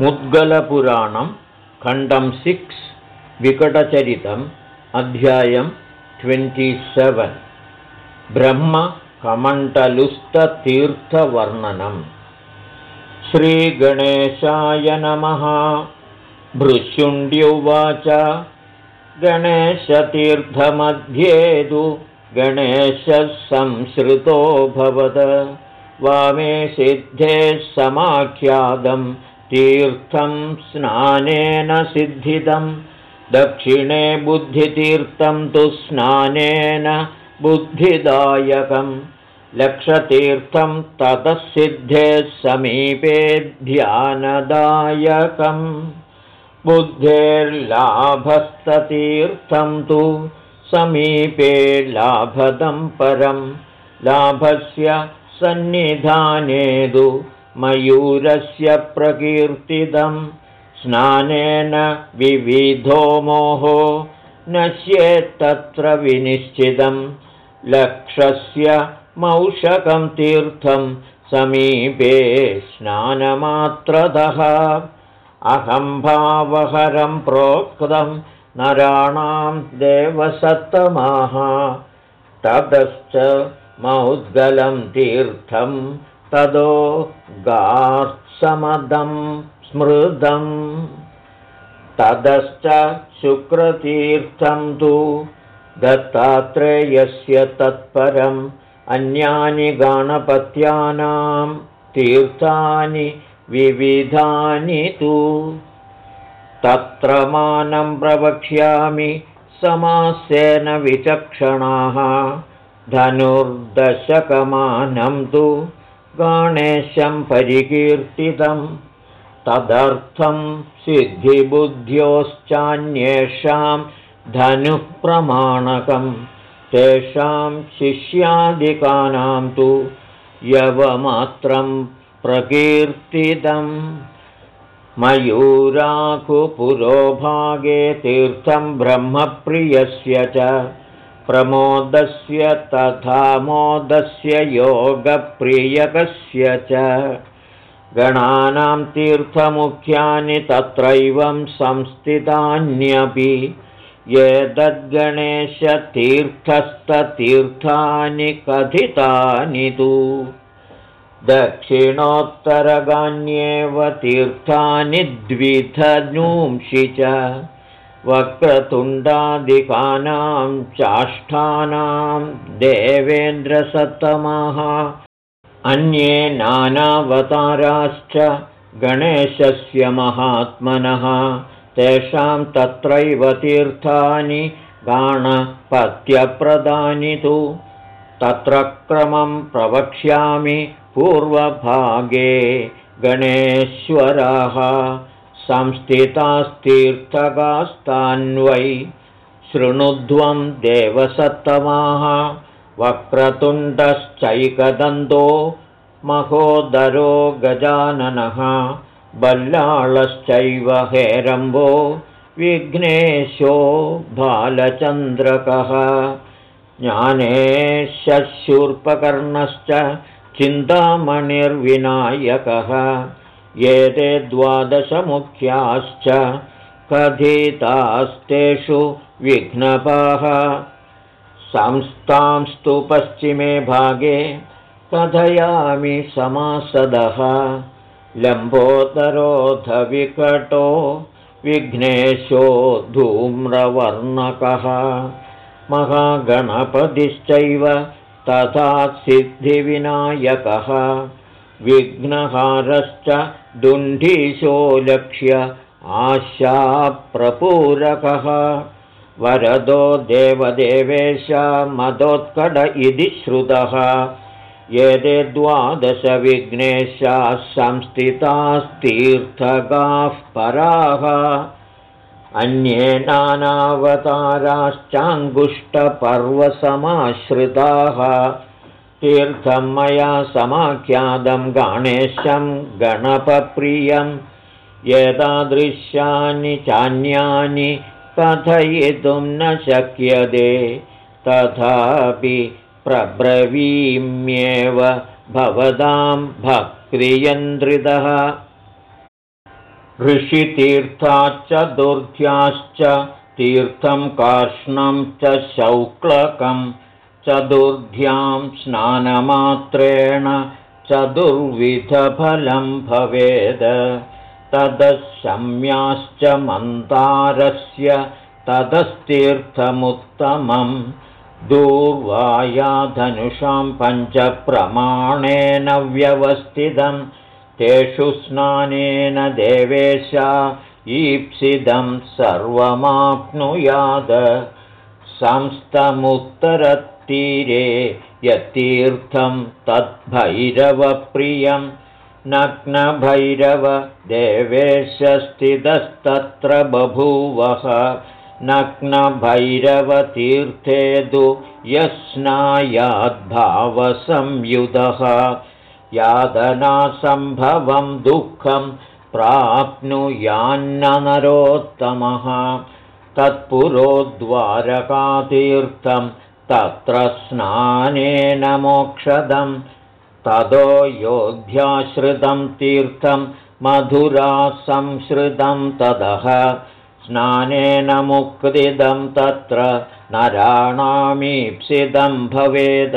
मुद्गलपुराणं खण्डं सिक्स् विकटचरितम् अध्यायं ट्वेण्टिसेवेन् ब्रह्मकमण्डलुस्ततीर्थवर्णनम् श्रीगणेशाय नमः. भृशुण्ड्युवाच गणेशतीर्थमध्येदु गणेशः संसृतोऽभवद वामे सिद्धे समाख्यातं तीर्थं स्नानेन सिद्धितं दक्षिणे बुद्धितीर्थं तु स्नानेन बुद्धिदायकं लक्षतीर्थं ततः सिद्धे समीपे ध्यानदायकम्। बुद्धेर्लाभस्ततीर्थं तु समीपे लाभदं परं लाभस्य सन्निधानेदु मयूरस्य प्रकीर्तितं स्नानेन विविधो मोहो नश्येत्तत्र विनिश्चितं लक्षस्य मौषकं तीर्थं समीपे स्नानमात्रतः। अहम्भावहरं प्रोक्तं नराणां देवसत्तमाः। ततश्च मौद्गलं तीर्थं तदो गात्समदं स्मृदम् ततश्च शुक्रतीर्थं तु दत्तात्रेयस्य तत्परम् अन्यानि गाणपत्यानां तीर्थानि विविधानि तु। तत्र मानं प्रवक्ष्यामि समासेन विचक्षणाः धनुर्दशकमानं तु गणेशं परिकीर्तितं तदर्थं सिद्धिबुद्ध्योश्चान्येषां धनुःप्रमाणकं तेषां शिष्यादिकानां तु यवमात्रं प्रकीर्तितम् मयूराकुपुरोभागे तीर्थं ब्रह्मप्रियस्य च प्रमोदस्य तथा मोदस्य योगप्रियकस्य च। गणानां तीर्थमुख्यानि तत्रैवं संस्थितान्यपि। एतद्गणेशतीर्थस्थतीर्थानि कथितानि तु। दक्षिणोत्तरगान्येव तीर्थानि द्विधनूंषि च वक्रतुण्डादिकानां चाष्ठानां देवेन्द्रसत्तमाः अन्ये नानावताराश्च गणेशस्य महात्मनः तेषां तत्रैव तीर्थानि गाणपत्यप्रदानि तु। तत्र क्रमं प्रवक्ष्यामि पूर्वभागे गणेश्वराः संस्थितास्तीर्थकास्तान्वै शृणुध्वं देवसत्तमाः वक्रतुण्डश्चैकदन्तो महोदरो गजाननः बल्लाळश्चैव हेरम्बो विघ्नेशो बालचन्द्रकः ज्ञानेशूर्पकर्णश्च चिन्तामणिर्विनायकः एते द्वादशमुख्याश्च कथितास्तेषु विघ्नपाः। संस्थांस्तु पश्चिमे भागे कथयामि समासदः। लम्बोदरोधविकटो विघ्नेशो धूम्रवर्णकः। महागणपतिश्चैव तथा सिद्धिविनायकः विघ्नहारश्च दुण्डीशो लक्ष्य आशाप्रपूरकः। वरदो देवदेवेश मदोत्कट इति श्रुतः। एते द्वादशविघ्नेशाः संस्थितास्तीर्थगाः पराः अन्ये नानावताराश्चाङ्गुष्टपर्वसमाश्रिताः तीर्थं मया समाख्यातं गणेशं गणपप्रियं एतादृशानि चान्यानि कथयितुं न शक्यते तथापि प्रब्रवीम्येव भवतां भक्तियन्द्रितः ऋषितीर्थाच्च दुर्ध्याश्च तीर्थं कार्ष्णं च शौक्लकं चतुर्ध्यां स्नानमात्रेण चतुर्विधफलं भवेद। तदशम्याश्च मन्तारस्य ततस्तीर्थमुत्तमं दूर्वायाधनुषां पञ्चप्रमाणेन व्यवस्थितं। तेषु स्नानेन देवेशा ईप्सितं सर्वमाप्नुयाद संस्तमुत्तरतीरे यत्तीर्थं तद्भैरवप्रियं। नग्नभैरवदेवेशस्थितस्तत्र बभूवः। नग्नभैरवतीर्थे तु यस्नायाद्भावसंयुधः। यादनासम्भवं दुःखं प्राप्नुयान्ननरोत्तमः। तत्पुरोद्वारकातीर्थं तत्र स्नानेन मोक्षदं ततो योध्याश्रितं तीर्थं मधुरासंश्रितं ततः स्नानेन मुक्तिदं तत्र नराणामीप्सितं भवेद।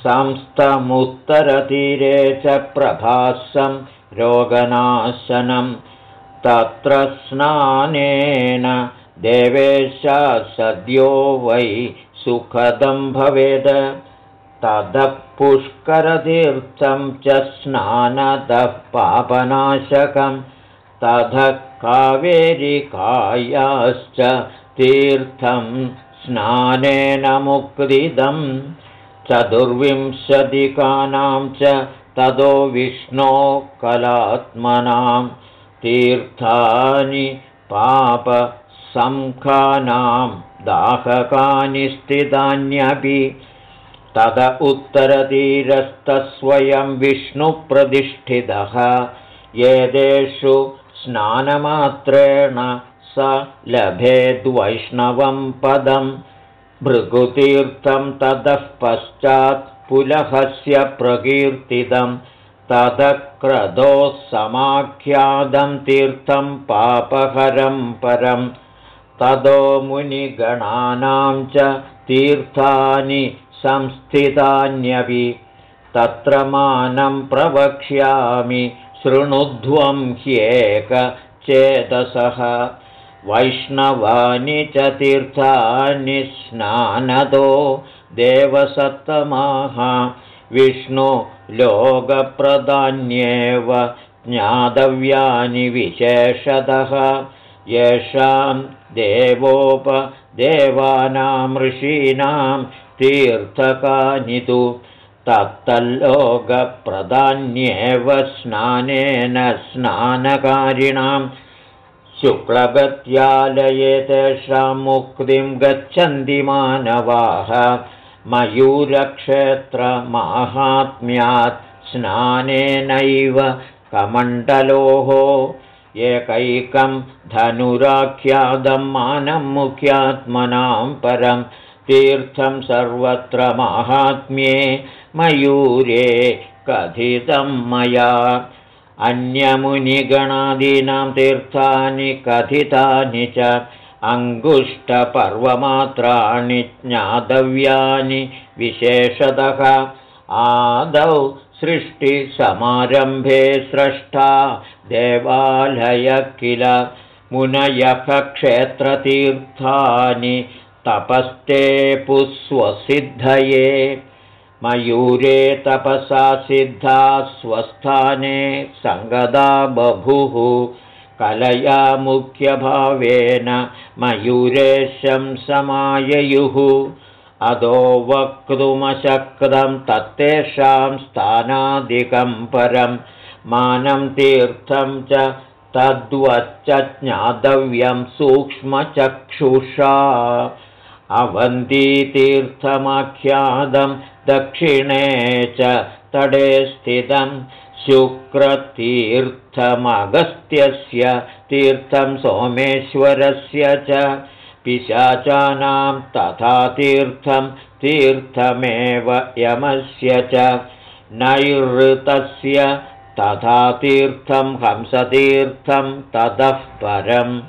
संस्थमुत्तरतीरे च प्रभासं रोगनाशनं तत्र स्नानेन देवेश सद्यो वै सुखदं भवेद। ततः पुष्करतीर्थं च स्नानतः पापनाशकं। ततः कावेरिकायाश्च तीर्थं स्नानेन मुक्तिदम् चतुर्विंशतिकानां च ततो विष्णो कलात्मनां तीर्थानि पापसङ्खानां दाहकानि स्थितान्यपि तद उत्तरतीरस्थस्वयं विष्णुप्रतिष्ठितः। एतेषु स्नानमात्रेण स लभेद्वैष्णवं पदम् भृगुतीर्थं ततः पश्चात् पुलहस्य प्रकीर्तितं ततः क्रदोः समाख्यातं तीर्थं पापहरं परं ततो मुनिगणानां च तीर्थानि संस्थितान्यपि। तत्र मानं प्रवक्ष्यामि शृणुध्वं ह्येकचेतसः वैष्णवानि च तीर्थानि स्नानदो देवसत्तमाः। विष्णुलोकप्रदान्येव ज्ञातव्यानि विशेषतः। येषां देवोपदेवानां ऋषीणां तीर्थकानि तु तत्तल्लोकप्रदान्येव स्नानेन स्नानकारिणां शुक्लगत्यालये तेषां मुक्तिं गच्छन्ति मानवाः मयूरक्षेत्रमाहात्म्यात् स्नानेनैव कमण्डलोः एकैकं धनुराख्यातं मानं मुख्यात्मनां परं तीर्थं सर्वत्र माहात्म्ये मयूरे कथितं मया। अन्यमुनिगणादीनां तीर्थानि कथितानि च अङ्गुष्टपर्वमात्राणि ज्ञातव्यानि विशेषतः। आदौ सृष्टिसमारम्भे स्रष्टा देवालय किल मुनयः क्षेत्रतीर्थानि तपस्ते पुस्वसिद्धये। मयूरे तपसा सिद्धा स्वस्थाने सङ्गदा बभुः। कलया मुख्यभावेन मयूरेशं समाययुः। अदो वक्तुमशक्तं तत्तेषां स्थानादिकं परं मानं तीर्थं च तद्वच्च ज्ञातव्यं सूक्ष्मचक्षुषा। अवन्तीतीर्थमाख्यातं दक्षिणे च तडे स्थितं शुक्रतीर्थमगस्त्यस्य तीर्थं सोमेश्वरस्य च पिशाचानां तथा तीर्थं तीर्थमेव यमस्य च नैऋतस्य तथा तीर्थं हंसतीर्थं ततः परं।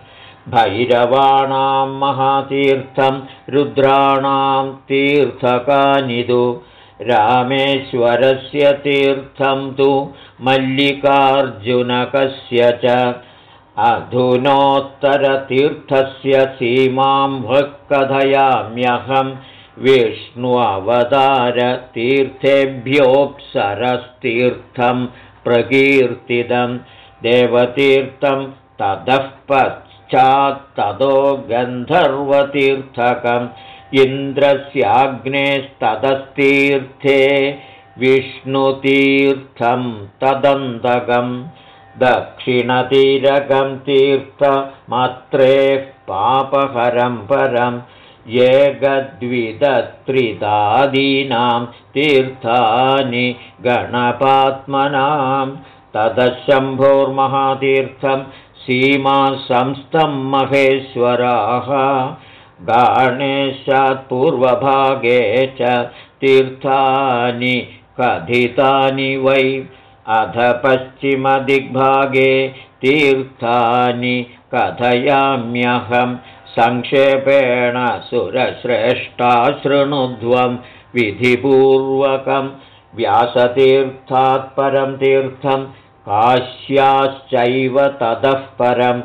भैरवाणां महातीर्थं रुद्राणां तीर्थकानिदु। रामेश्वरस्य तीर्थं तु मल्लिकार्जुनकस्य च। अधुनोत्तरतीर्थस्य सीमां कथयाम्यहं विष्णु प्रकीर्तितं देवतीर्थं ततः पश्चात्ततो गन्धर्वतीर्थकम् इन्द्रस्याग्नेस्ततस्तीर्थे विष्णुतीर्थं तदन्तकम् दक्षिणतीरकं तीर्थमात्रेः पापहरं परं एकद्विदत्रिदादीनां तीर्थानि गणपात्मनां तदशम्भोर्महातीर्थं सीमासंस्थं महेश्वराः। पूर्वभागे च तीर्थानि कथितानि वै। अध पश्चिमदिग्भागे तीर्थानि कथयाम्यहं संक्षेपेण सुरश्रेष्ठा शृणुध्वं विधिपूर्वकं व्यासतीर्थात् परं तीर्थं काश्याश्चैव ततः परं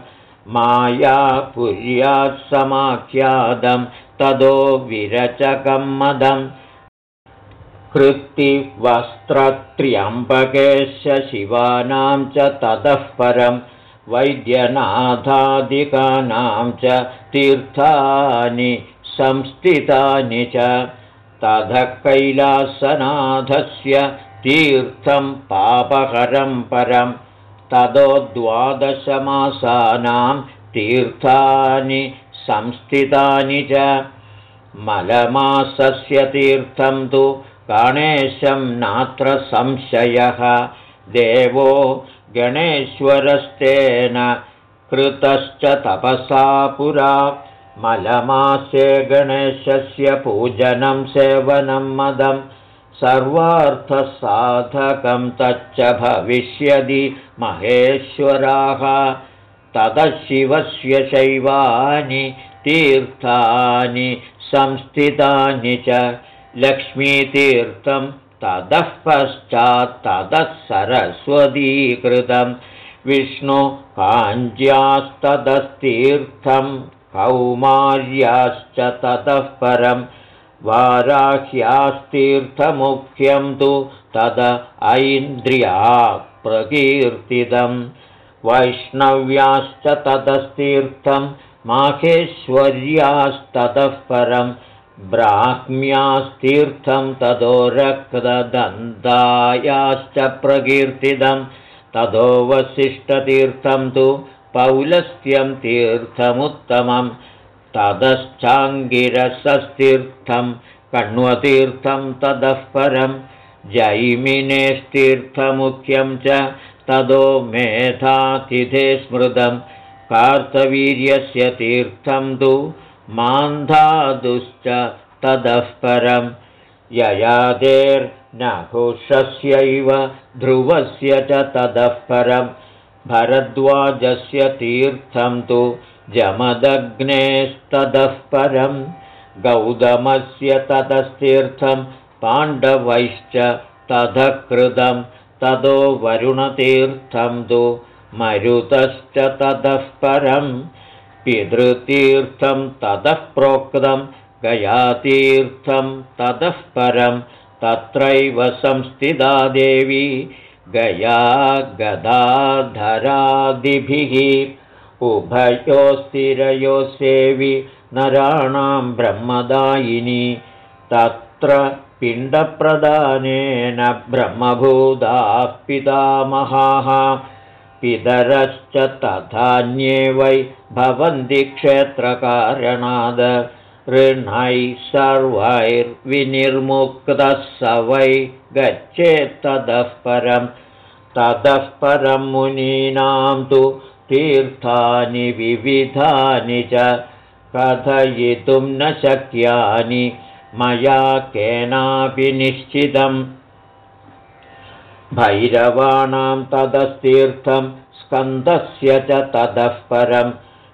मायापुर्यात् समाख्यातं तदो विरचकं मदम् कृत्तिवस्त्रत्र्यम्बकेश शिवानां च ततः परं वैद्यनाथादिकानां च तीर्थानि संस्थितानि च। ततः कैलासनाथस्य तीर्थं पापहरं परं। ततो द्वादशमासानां तीर्थानि संस्थितानि च। मलमासस्य तीर्थं तु गणेशं नात्र संशयः। देवो गणेश्वरस्तेन कृतश्च तपसा पुरा। मलमासे गणेशस्य पूजनं सेवनं मदं। सर्वार्थसाधकं तच्च भविष्यति महेश्वराः। ततः शिवस्य शैवानि तीर्थानि संस्थितानि च। लक्ष्मीतीर्थं ततः पश्चात्ततः सरस्वतीकृतं विष्णुकाञ्ज्यास्ततस्तीर्थं कौमार्याश्च ततः परं वाराह्यास्तीर्थमुख्यं तु तद ऐन्द्रिया प्रकीर्तितं वैष्णव्याश्च ततस्तीर्थं माहेश्वर्यास्ततः परम् ब्राह्म्यास्तीर्थं ततो रक्तदन्तायाश्च प्रकीर्तितं ततो वसिष्ठतीर्थं तु पौलस्त्यं तीर्थमुत्तमं ततश्चाङ्गिरसस्तीर्थं कण्वतीर्थं ततः परं जैमिनेस्तीर्थमुख्यं च ततो मेधातिथे स्मृतं कार्तवीर्यस्य तीर्थं तु मान्धादुश्च ततः परं ययादेर्नहुषस्यैव ध्रुवस्य च ततः परं भरद्वाजस्य तीर्थं तु जमदग्नेस्ततः परं गौतमस्य ततस्तीर्थं पाण्डवैश्च ततः कृतं। ततो वरुणतीर्थं तु मरुतश्च ततः परम्। पितृतीर्थं ततः प्रोक्तं। गयातीर्थं ततः परं तत्रैव संस्थिता देवी गया गदाधरादिभिः। उभयोस्थिरयो सेवि नराणां ब्रह्मदायिनी। तत्र पिण्डप्रदानेन ब्रह्मभूताः पितामहाः पितरश्च तथान्ये वै भवन्ति क्षेत्रकारणाद ऋणैः सर्वैर्विनिर्मुक्तः स वै गच्छेत्ततः परं। ततः परं मुनीनां तु तीर्थानि विविधानि च कथयितुं न शक्यानि। मया केनापि निश्चितम् भैरवाणां ततस्तीर्थं स्कन्दस्य च ततः परं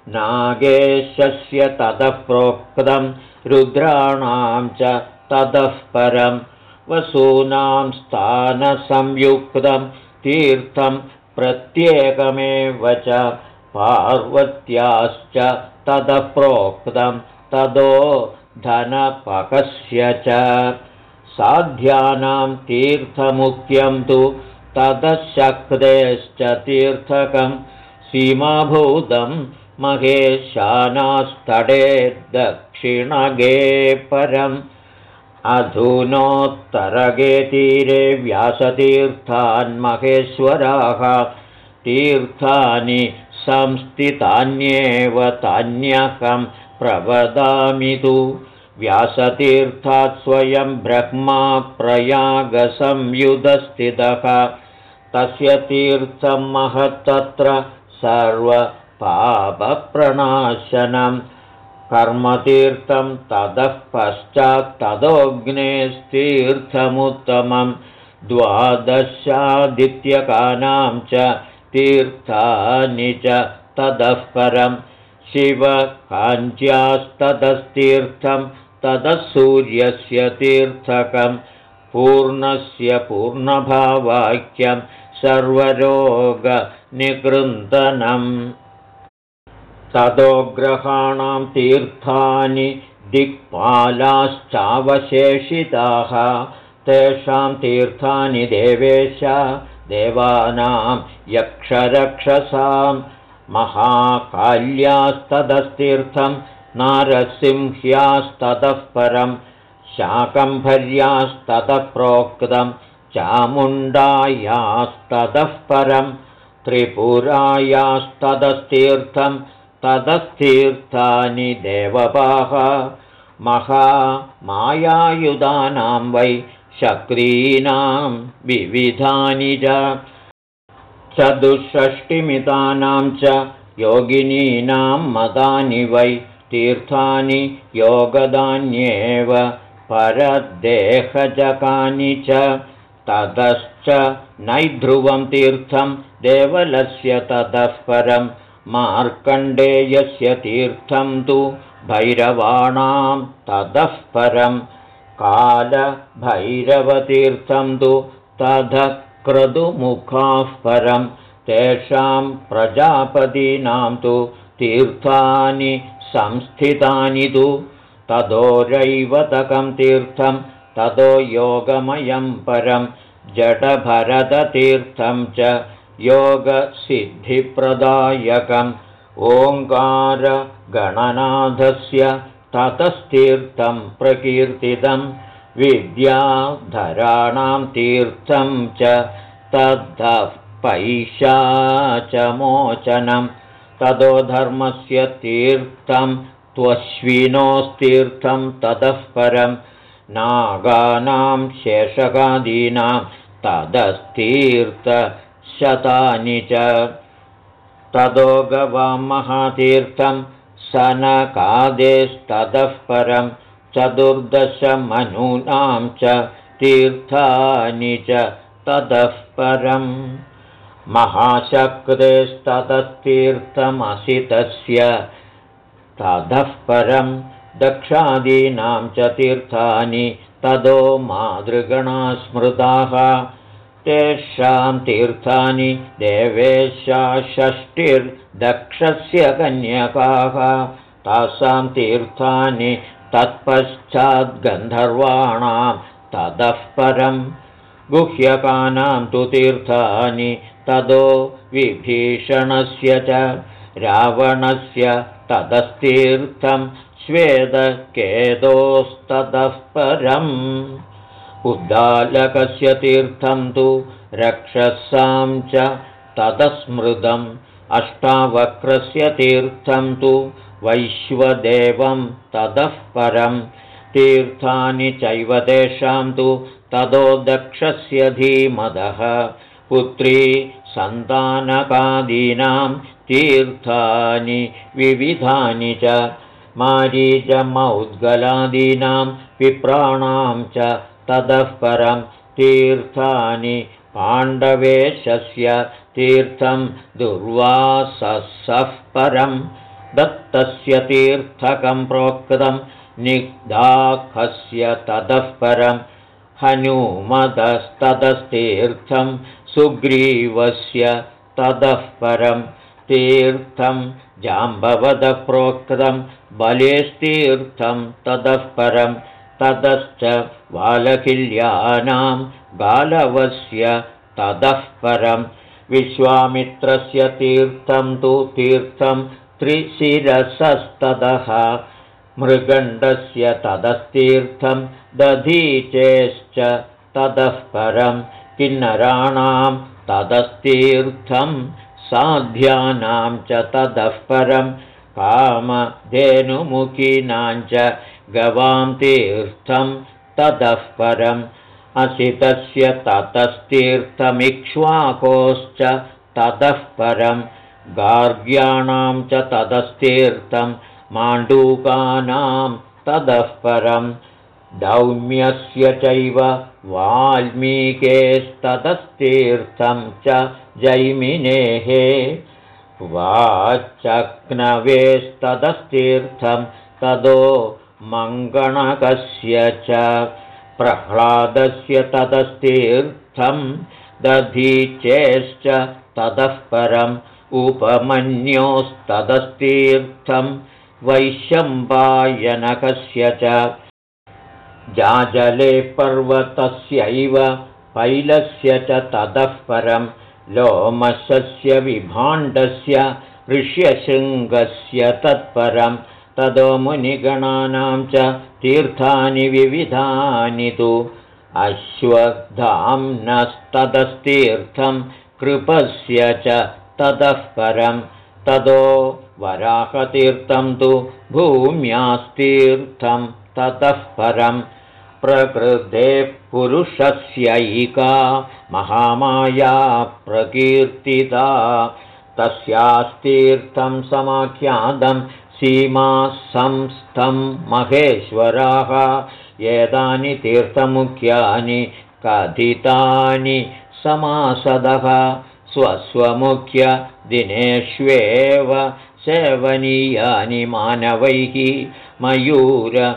नागेशस्य ततः प्रोक्तं रुद्राणां च ततः परं। वसूनां स्थानसंयुक्तं तीर्थं प्रत्येकमेव च पार्वत्याश्च ततः प्रोक्तं ततो धनपकस्य च। साध्यानां तीर्थमुख्यं तु ततः तीर्थकं सीमाभूतं महेशानास्तडे दक्षिणगे परम् अधुनोत्तरगे तीरे व्यासतीर्थान्महेश्वराः तीर्थानि संस्थितान्येव तान्यहं प्रवदामि तु। व्यासतीर्थात् स्वयं ब्रह्मा प्रयागसंयुधस्थितः। तस्य तीर्थं महत्तत्र सर्वपापप्रणाशनं कर्मतीर्थं ततः पश्चात्तदोऽग्नेस्तीर्थमुत्तमं द्वादशादित्यकानां च तीर्थानि च ततः परं शिवकाञ्च्यास्ततस्तीर्थं ततः सूर्यस्य तीर्थकं पूर्णस्य पूर्णभावाक्यं सर्वरोगनिकृन्दनम् तदोग्रहाणां तीर्थानि दिक्पालाश्चावशेषिताः। तेषां तीर्थानि देवेश देवानां यक्षरक्षसां महाकाल्यास्तदस्तीर्थं नारसिंह्यास्ततः परं शाकम्भर्यास्ततः प्रोक्तं चामुण्डायास्ततः परं त्रिपुरायास्तदस्तीर्थं ततस्तीर्थानि देवपाः महामायायुधानां वै शक्रीणां विविधानि च। चतुष्षष्टिमितानां च योगिनीनां मतानि वै तीर्थानि योगदान्येव परदेहजकानि च। ततश्च नैध्रुवं तीर्थं देवलस्य ततः परं मार्कण्डेयस्य तीर्थं तु भैरवाणां ततः परं कालभैरवतीर्थं तु ततः क्रतुमुखाः परं तेषां प्रजापतीनां तु तीर्थानि संस्थितानि तु ततोरैवतकं तीर्थं ततो योगमयं परं जटभरततीर्थं च योगसिद्धिप्रदायकम्। ओङ्कारगणनाथस्य ततस्तीर्थं प्रकीर्तितं। विद्याधराणां तीर्थं च तद्धः पैशाचमोचनं ततो धर्मस्य तीर्थं त्वश्विनोस्तीर्थं ततः परं। नागानां शेषकादीनां तदस्तीर्थशतानि च। ततो गवां महातीर्थं सनकादेस्ततः परं चतुर्दशमनूनां च तीर्थानि च ततः परम्। महाशक्तेस्ततस्तीर्थमसितस्य ततः परं दक्षादीनां च तीर्थानि ततो मातृगणा स्मृताः तेषां तीर्थानि देवेशा षष्टिर्दक्षस्य कन्यकाः। तासां तीर्थानि तत्पश्चाद्गन्धर्वाणां ततः परं। गुह्यकानां तु तीर्थानि ततो विभीषणस्य च। रावणस्य ततस्तीर्थं स्वेदकेतोस्ततः परम् उद्दालकस्य तीर्थं तु रक्षसां च ततस्मृतम् अष्टावक्रस्य तीर्थं तु वैश्वदेवं ततः परं तीर्थानि चैव तेषां तु ततो दक्षस्य धीमदः। पुत्री सन्तानकादीनां तीर्थानि विविधानि च। मारीचमौद्गलादीनां विप्राणां च ततः परं तीर्थानि पाण्डवेशस्य तीर्थं दुर्वासः परं दत्तस्य तीर्थकं प्रोक्तं निग्धाखस्य ततः परं हनुमतस्ततस्तीर्थं सुग्रीवस्य ततः परं तीर्थं जाम्बवदः प्रोक्तं बलेस्तीर्थं ततः परं ततश्च बालकिल्यानां गालवस्य ततः परं विश्वामित्रस्य तीर्थं तु तीर्थं त्रिशिरसस्ततः। मृगण्डस्य ततस्तीर्थं दधीचेश्च ततः परं किन्नराणां ततस्तीर्थं साध्यानां च ततः परं कामधेनुमुखीनां च गवां तीर्थं ततः परम् असितस्य ततस्तीर्थमिक्ष्वाकोश्च ततः परं गार्ग्याणां च ततस्तीर्थं माण्डूकानां ततः परं दौम्यस्य चैव वाल्मीकेस्ततस्तीर्थं च जैमिनेः वाचक्नवेस्ततस्तीर्थं तदो मङ्गणकस्य च प्रह्लादस्य ततस्तीर्थं दधीचेश्च ततः परम् उपमन्योस्ततस्तीर्थं वैशम्पायनकस्य च जाजले पर्वतस्यैव पैलस्य च ततः परं लोमशस्य विभाण्डस्य ऋष्यशृङ्गस्य तत्परं ततो मुनिगणानां च तीर्थानि विविधानि तु। अश्वधाम्नस्ततस्तीर्थं कृपस्य च ततः परं। ततो वराहतीर्थं तु भूम्यास्तीर्थं ततः परं। प्रकृते पुरुषस्यैका महामाया प्रकीर्तिता। तस्यास्तीर्थं समाख्यातं सीमा संस्थं महेश्वराः एतानि तीर्थमुख्यानि कथितानि समासदः स्वस्वमुख्यदिनेष्वेव सेवनीयानि मानवैः मयूरवासिभिः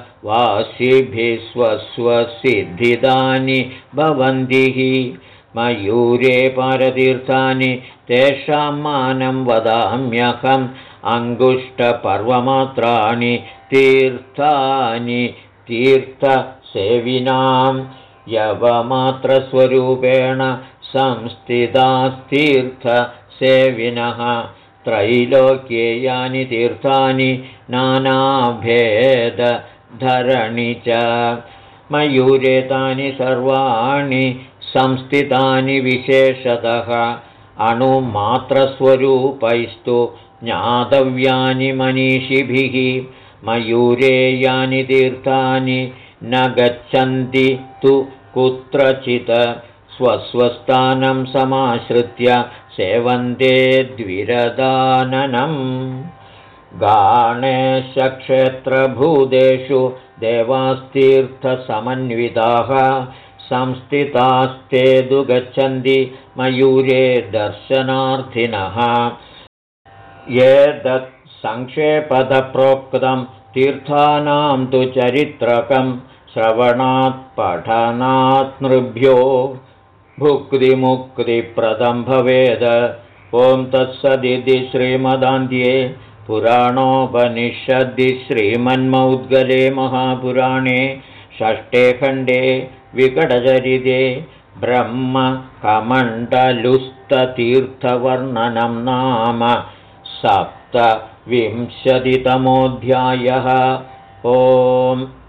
स्वस्वसिद्धिदानि भवन्तिः मयूरे परतीर्थानि तेषां मानं वदाम्यहम् अङ्गुष्ठपर्वमात्राणि तीर्थानि तीर्थसेविनां यवमात्रस्वरूपेण संस्थितास्तीर्थसेविनः त्रैलोक्ये यानि तीर्थानि नानाभेदधरणि च मयूरेतानि सर्वाणि संस्थितानि विशेषतः अणुमात्रस्वरूपैस्तु ज्ञातव्यानि मनीषिभिः मयूरे यानि तीर्थानि न गच्छन्ति तु कुत्रचित् स्वस्वस्थानं समाश्रित्य सेवन्ते द्विरदाननम्। गाणेशक्षेत्रभूतेषु देवास्तीर्थसमन्विताः संस्थितास्ते तु गच्छन्ति मयूरे दर्शनार्थिनः एतत् सङ्क्षेपदप्रोक्तं तीर्थानां तु चरित्रकं श्रवणात् पठनात् नृभ्यो भुक्तिमुक्तिप्रदं भवेद। ॐ तत्सदिति श्रीमदान्ध्ये पुराणोपनिषद्दि श्रीमन्मौद्गले महापुराणे षष्ठे खण्डे विकटचरिते ब्रह्मकमण्डलुस्ततीर्थवर्णनं नाम सप्तविंशतितमोऽध्यायः। ओम्